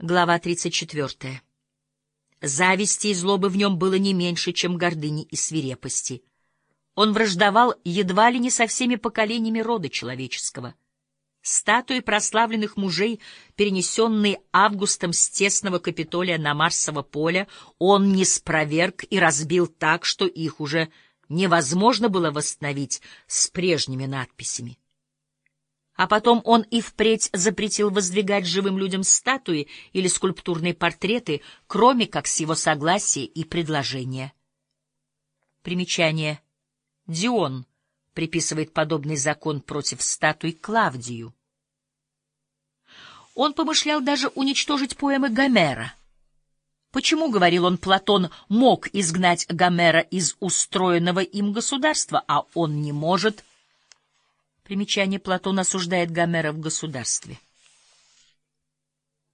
Глава 34. Зависти и злобы в нем было не меньше, чем гордыни и свирепости. Он враждовал едва ли не со всеми поколениями рода человеческого. Статуи прославленных мужей, перенесенные Августом с тесного Капитолия на Марсово поле, он не спроверг и разбил так, что их уже невозможно было восстановить с прежними надписями. А потом он и впредь запретил воздвигать живым людям статуи или скульптурные портреты, кроме как с его согласия и предложения. Примечание. Дион приписывает подобный закон против статуй Клавдию. Он помышлял даже уничтожить поэмы Гомера. Почему, говорил он, Платон мог изгнать Гомера из устроенного им государства, а он не может Примечание Платон осуждает Гомера в государстве.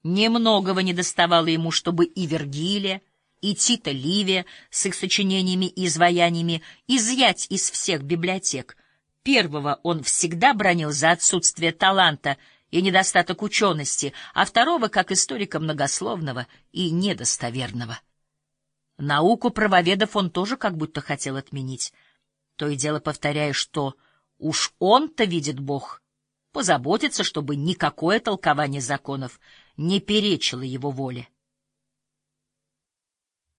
Немногого не доставало ему, чтобы и Вергилия, и Тита Ливия с их сочинениями и изваяниями изъять из всех библиотек. Первого он всегда бронил за отсутствие таланта и недостаток учености, а второго как историка многословного и недостоверного. Науку правоведов он тоже как будто хотел отменить, то и дело повторяя, что Уж он-то, видит Бог, позаботится, чтобы никакое толкование законов не перечило его воле.